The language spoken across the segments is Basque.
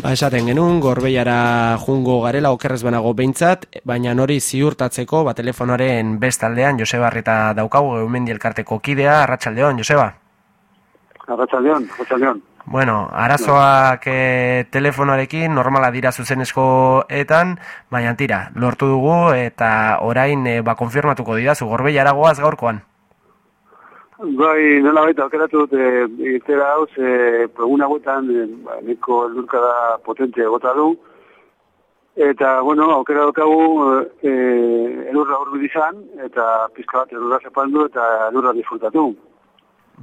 Ba, esaten genuen, gorbeiara jungo garela okerrez banago behintzat, baina nori ziurtatzeko, ba, telefonoaren bestaldean, Joseba Arreta daukagu, eumendi elkarteko kidea, Arratxaldeon, Joseba? Arratxaldeon, Arratxaldeon. Bueno, arazoak e, telefonoarekin normala dira zuzenezkoetan, baina tira, lortu dugu eta orain e, ba, konfirmatuko dira zu gorbeiara goaz gaurkoan. Bai, nola baita, okeratu dut, e, irtera hau, ze, preguna guetan, e, ba, niko elurkada potente gota du, eta, bueno, aukera dukagu, e, elurra urbi izan, eta pizka bat elurra zapaldu, eta elurra disfrutatu.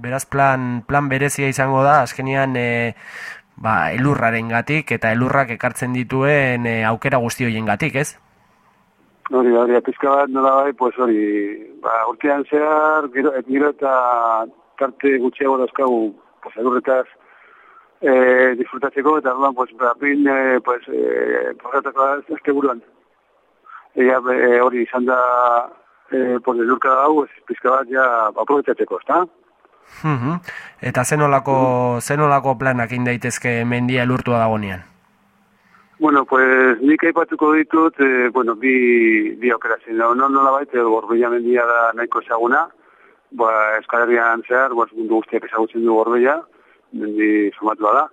Beraz, plan, plan berezia izango da, azkenian, e, ba, elurraren gatik, eta elurrak ekartzen dituen e, aukera guzti hoien gatik, ez? Hori, hori, pizka bat nola bai, pues hori, ba, urtean zehar, gero, et, gero eta tarte gutxiago dazkagu, pues, edurretaz, e, disfrutatzeko, eta orduan, pues, bin, e, pues, e, porratako azte buruan. Ea, e, hori, izan da, e, pues, edurka hau, ez, pizka bat, ja, aprobetatzeko, ezta? Eta zenolako, zenolako planak indaitezke mendia elurtua dagonean? Bueno, pues nik aipatuko ditut, eh, bueno, bi, bi operazio. No, no, nola baita, gorbeia mendia da nahiko ezaguna. Ba, eskalerian zehar, ba, mundu guztiak ezagutzen du gorbeia, mendi somatua da.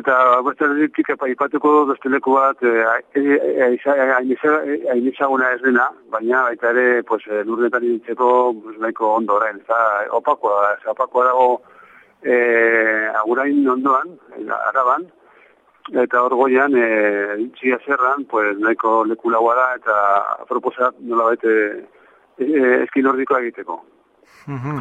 Eta beste ditik aipatuko beste leku bat, hain ezaguna ez dena, baina baita ere, pues, lurretan ditzeko pues, nahiko ondo orain. Eta opakoa, opakoa dago eh, agurain ondoan, araban, eta hor goian, e, txia zerran, pues, nahiko lekulagoa da, eta proposa nola baite e, eski nordikoa egiteko.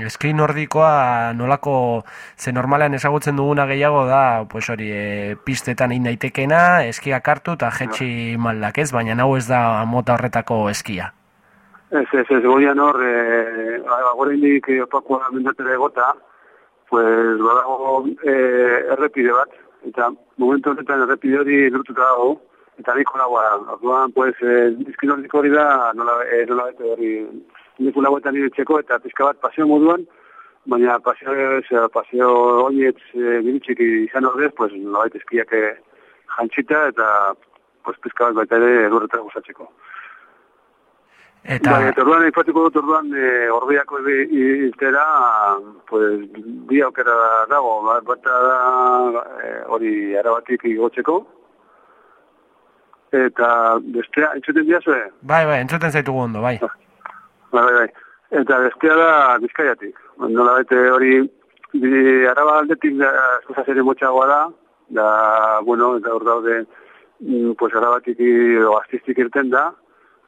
Eski nordikoa nolako ze normalean ezagutzen duguna gehiago da, pues hori, e, pistetan egin daitekena, eskiak hartu eta jetxi maldak ez, baina hau ez da mota horretako eskia. Ez, ez, ez, goian hor, e, agora indik opakoa mendatera egota, pues, badago e, errepide bat, eta momentu honetan errepide hori lortuta dago, eta niko lagoa, orduan, pues, eh, izkin hori da, nola, eh, nola bete hori, niko lagoetan iretzeko, eta pizka bat paseo moduan, baina paseo, eh, paseo oinetz eh, biritxik izan ordez, pues, nola bete eskiak eh, jantxita, eta pues, pizka bat baita ere edurretan gustatzeko. Eta... Bai, eta orduan, ipatuko dut orduan, e, orbiako iztera, pues, bi aukera dago, bata da, e, hori, arabatik igotzeko, eta bestea, entzuten dira zue? Bai, bai, entzuten zaitugu ondo, bai. Bai, bai, bai. Eta bestea da, bizkaiatik. Nola bete hori, bi, araba aldetik, da, eskuzaz ere motxagoa da, da, bueno, eta hor daude, mm, pues, arabatik edo irten da,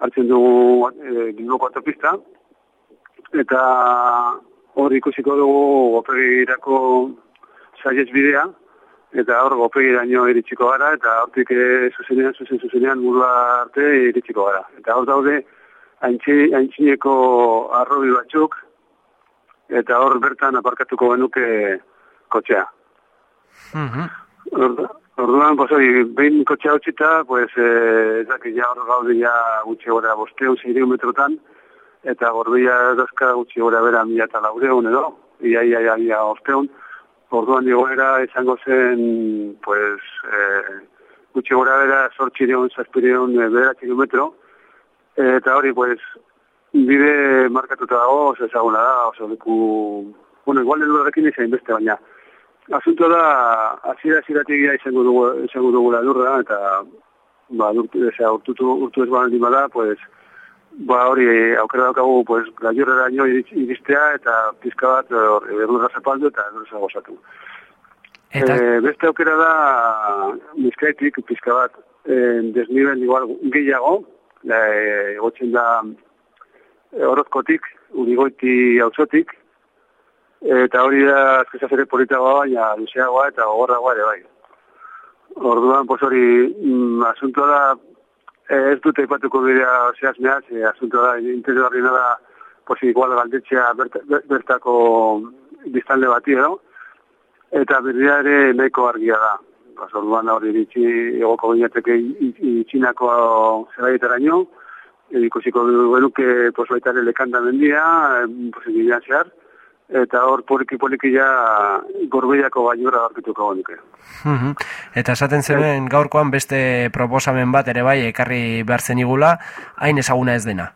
hartzen dugu e, Bilboko autopista, eta hor ikusiko dugu gopegirako saiez bidea, eta hor gopegiraino iritsiko gara, eta hortik e, zuzenean, zuzen zuzenean burua arte iritsiko gara. Eta hor daude, haintzineko arrobi batzuk, eta hor bertan aparkatuko genuke kotxea. Mm Orduan, pues hori, behin kotxe hau txita, pues, eh, ezak, ja hor gaude ja gutxi gora bosteun, zeireun metrotan, eta gorbila dazka gutxi gora bera mila eta laureun edo, ia, ia, ia, ia, osteun. Orduan, digoera izango zen, pues, eh, gutxi gora bera sortxireun, zazpireun, eh, bera kilometro, eta hori, pues, bide markatuta dago, oso ezaguna da, oso leku, bueno, igual edurarekin izan beste baina, Asunto da, azira aziratik izango dugu, izango dugu lurra, eta ba, urtu, eza, urtutu, urtu ez baldin bada, pues, ba, hori, aukera daukagu, pues, gaiorrera ino iristea, eta pizka bat, erlurra zapaldu, eta erlurra gozatu. Eta... E, beste aukera da, bizkaitik, pizka bat, e, desniben igual gehiago, e, gotzen da, e, orozkotik, urigoiti hauzotik, Eta hori da, azkezaz ere politagoa, baina luzeagoa eta gogorragoa ere bai. Orduan, pues hori, mm, asuntoa da, ez dute ipatuko bidea zehaz mehaz, e, asuntoa da, interesgarri da, pues igual galdetzea bert, bertako biztanle bati edo, eta berdea ere nahiko argia da. Pues orduan hori ditzi egoko gineateke itxinako zeraietara nio, ikusiko genuke pues baita ere lekanda mendia, pues egidean zehar, eta hor poliki poliki ja gorbeiako gainura aurkituko nuke. Mhm. Eta esaten zenuen gaurkoan beste proposamen bat ere bai ekarri behar zen igula, hain ezaguna ez dena.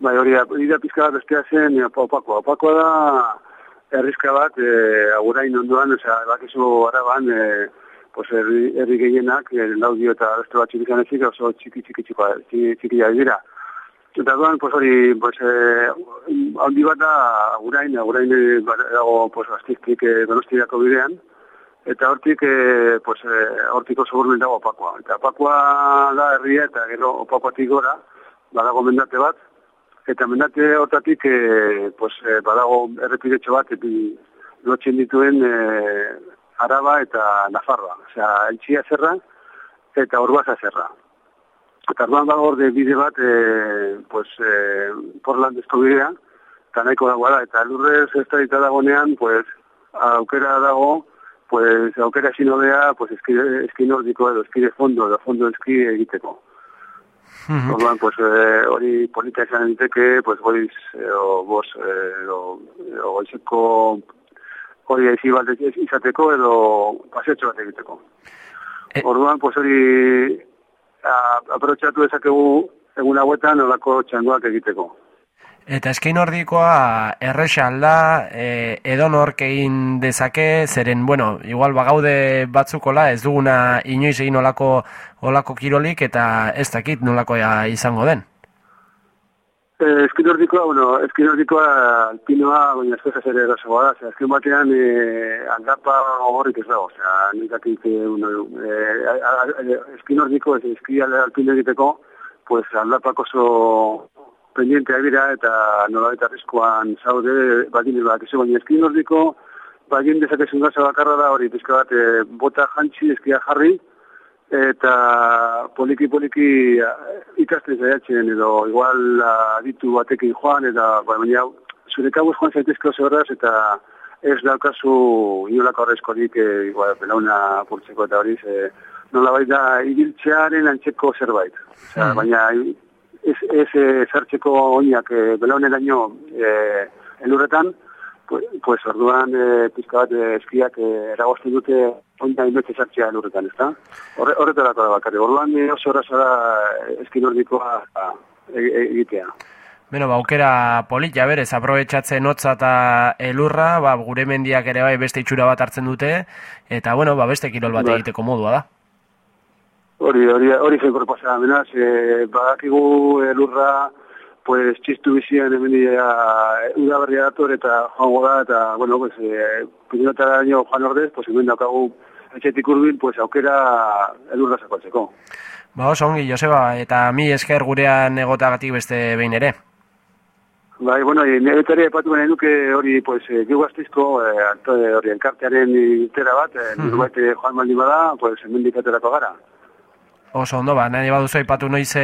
Bai, hori da, hori da pizka bat bestea zen opakoa. Opakoa da errizka bat, e, agurain onduan, oza, bakizu araban, e, pues, erri, erri gehienak, e, laudio eta beste bat txiki zanezik, oso txiki txiki txiki txiki txiki dira. Eta duan, pues hori, pues, eh, handi bat da, agurain, agurain eh, dago, pues, aztikik eh, donostiako bidean, eta hortik, eh, pues, eh, hortik oso burmen dago opakoa. Eta opakoa da herria, eta gero opakoatik gora, badago mendate bat, eta mendate hortatik, eh, pues, eh, badago errepidetxo bat, epi lotxen dituen eh, Araba eta Nafarroa. Osea, Eltsia zerra eta Urbaza zerra. Eta arduan dago orde bide bat, e, pues, e, Portland bidea, eta nahiko dagoa da, eta lurrez ez da dagonean, pues, aukera dago, pues, aukera sinodea, pues, eski, eski nordiko edo, eski de fondo, de fondo eski egiteko. Orduan, pues, e, hori polita esan egiteke, pues, goiz, edo, bos, edo, edo, goizeko, hori ezi bat izateko, edo, pasetxo bat egiteko. E Orduan, pues, hori, aprotxatu ezakegu egun hauetan olako txangoak egiteko. Eta eskein nordikoa erresa alda, e, edo nork egin dezake, zeren, bueno, igual bagaude batzukola, ez duguna inoiz egin olako, olako kirolik, eta ez dakit nolakoa izango den. Eh, eskin nordikoa, bueno, eskin nordikoa alpinoa, baina ez zer erasoa da, eskin batean eh, aldapa horrik ez dago, osea, nik akit, eh, bueno, eh, eskin nordiko, ez eskin alpino egiteko, pues aldapako oso pendientea dira eta nola eta riskoan zaude, bagin bat, ez baina eskin nordiko, bagin dezakezun gaza bakarra da hori, pizka bat, eh, bota jantzi, eskia jarri, eta poliki poliki eh, ikasten zaiatzen edo igual aditu batekin joan eta ba, baina zure kabuz joan zaitezke oso horraz eta ez daukazu inolako horrezkorik e, igual, belauna apurtzeko eta hori ze, nola bai da ibiltzearen antzeko zerbait. Osea, mm. Baina ez, ez e, zartzeko oinak e, belauneraino e, elurretan, pues, pues orduan e, pizka bat eskiak e, eragozten dute oinda inbete sartzea lurretan, ezta? Horre, horretarako da bakarri. Orduan eh, oso horazara eh, eskin ordikoa e, e, egitea. Beno, ba, aukera politia berez, aprobetsatzen hotza eta elurra, ba, gure mendiak ere bai beste itxura bat hartzen dute, eta, bueno, ba, beste kirol bat bai. egiteko modua da. Hori, hori, hori zen korpasa, menaz, e, badakigu elurra, pues, txistu bizian hemen dira udaberria dator eta joango da, eta, bueno, pues, e, pilotara daño joan ordez, pues, hemen daukagu etxetik urbil, pues, aukera elurra zakotzeko. Ba, oso ongi, Joseba, eta mi esker gurean egotagatik beste behin ere. Bai, bueno, nire betari epatu gane nuke hori, pues, e, gu gaztizko, e, hori, enkartearen itera bat, e, mm -hmm. joan maldi bada, pues, hemen dikaterako gara. Oso ondo, ba, nahi baduzu aipatu noiz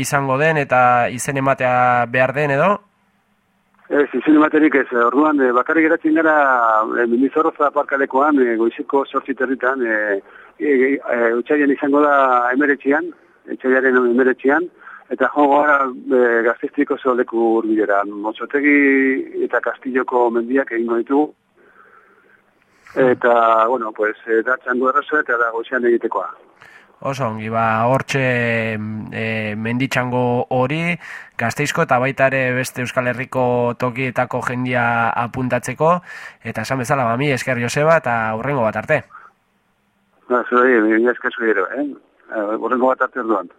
izango den eta izen ematea behar den edo? Ez, izin ematerik ez, orduan, e, bakarri geratzen gara, e, minizorroza parkalekoan, e, goiziko sortziterritan, e, e, e, izango da emeretxian, etxaiaren emeretxian, eta joan gara e, gaztiztiko leku urbilera, motxotegi eta kastilloko mendiak egingo ditugu, eta, bueno, pues, e, da txango errazo eta da goizean egitekoa. Oso ongi, ba, hortxe e, menditxango hori, gazteizko eta baita ere beste Euskal Herriko tokietako jendia apuntatzeko, eta esan bezala, ba, mi esker Joseba eta urrengo bat arte. Ba, zure, mi esker zuero, eh? Urrengo bat arte orduan.